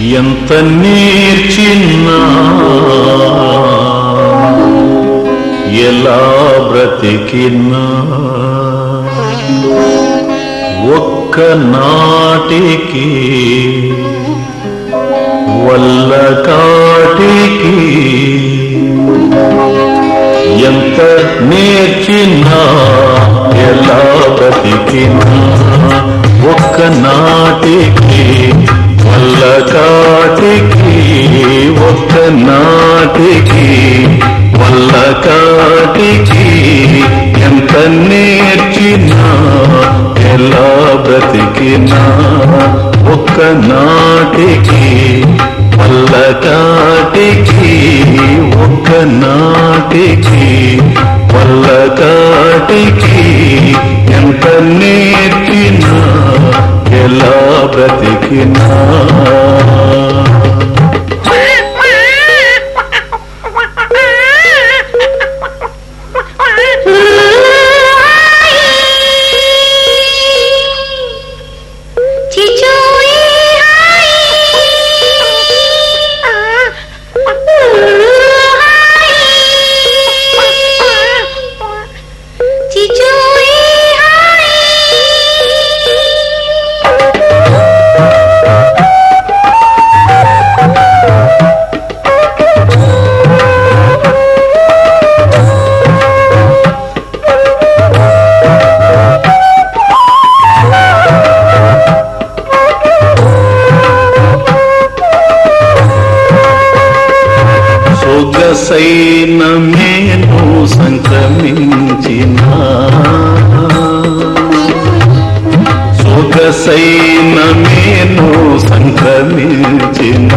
ఎంత నేర్చిన్న? ఎలా బ్రతికినా ఒక్క నాటికి వల్ల కాటికి ఎంత నేర్చినా ఎలా బ్రతికినా ఒక్క నాటికి వల్లకాటికి ఒక్క నాటికి వల్లకాటికి ఎంత నేర్చినా ఎలా బ్రతికినా ఒక్క నాటికి వల్లకాటికి ఒక్క నాటికి వల్లకాటికి ఎంత నేర్చినా ఎలా బ్రతికి బ్రతికినా సొగసైన మేను సంక్రమించిన. సొగసైన మేను సంక్రమించిన.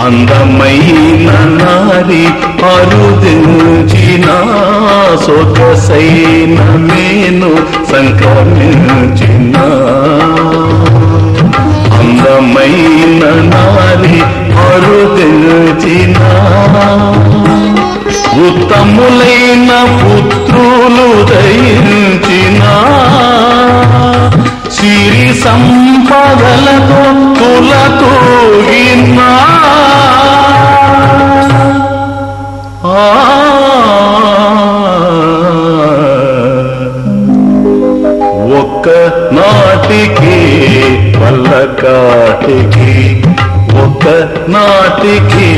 అందమైన నారి అరుదించిన. సొగసైన మేను సంక్రమించిన. అందమైన నారి అరుదించిన ఉత్తములైన పుత్రులు దయించిన? సిరి సంపదలతో తులతూగిన ఆ నాటికి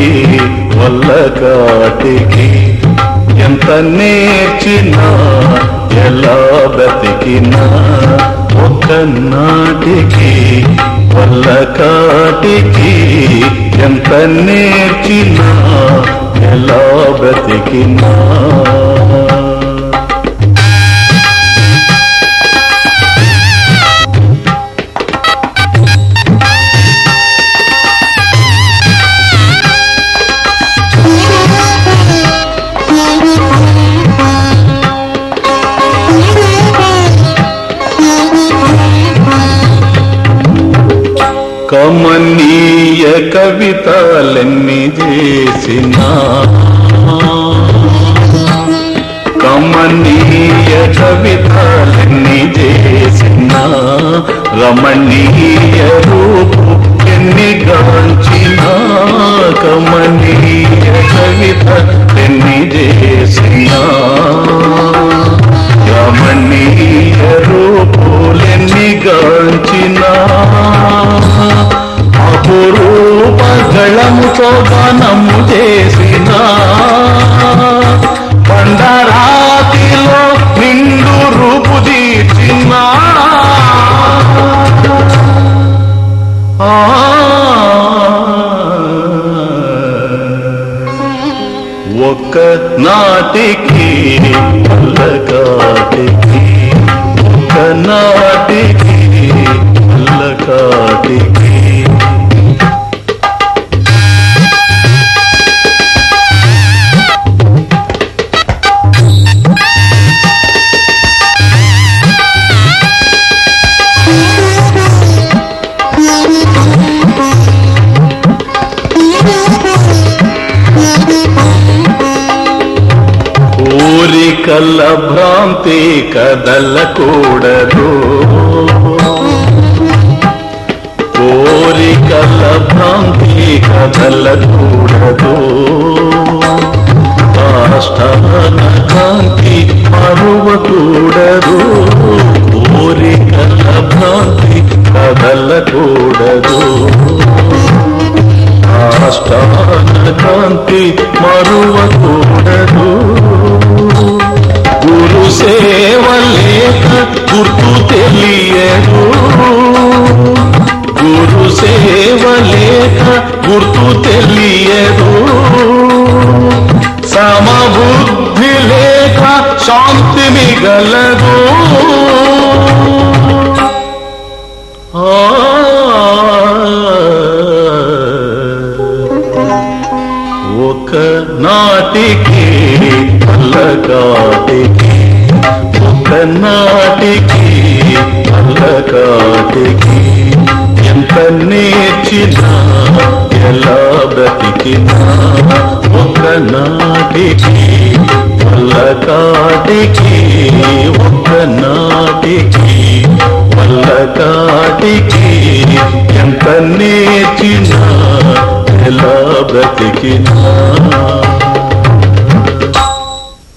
వల్ల కాటికి ఎంత నేర్చినా ఎలా బ్రతికినా ఒక్క నాటికి వల్ల కాటికి ఎంత నేర్చినా ఎలా బ్రతికినా కమనీయ కవితలెన్ని చేసిన. కమనీయ కవితలెన్ని చేసిన. రమణీయ రూపు ఎన్ని గాంచిన. కమనీయ కవిత ఎన్ని చేసిన. రమణీయ రూపు మంగళముతో గానము చేసిన. పండరాతిలో నిండు రూపు తీర్చిన. ఒక్క నాటికి వల్ల భ్రాంతి కదలకూడదు. కోరికల భ్రాంతి కదలకూడదు. కాష్టాన కాంతి మరువకూడదు. గుర్తు తెలియదు. సమబుద్ధి లేక శాంతి మిగలదు. ఒక నాటికి అల్లకాటికి ఒక నాటికి అల్లకాటికి ఎంత నేర్చినా నాటికి వల్లకాటికి ఒక్క నాటికి వల్లకాటికి ఎంత నేర్చినా ఎలా బ్రతికినా.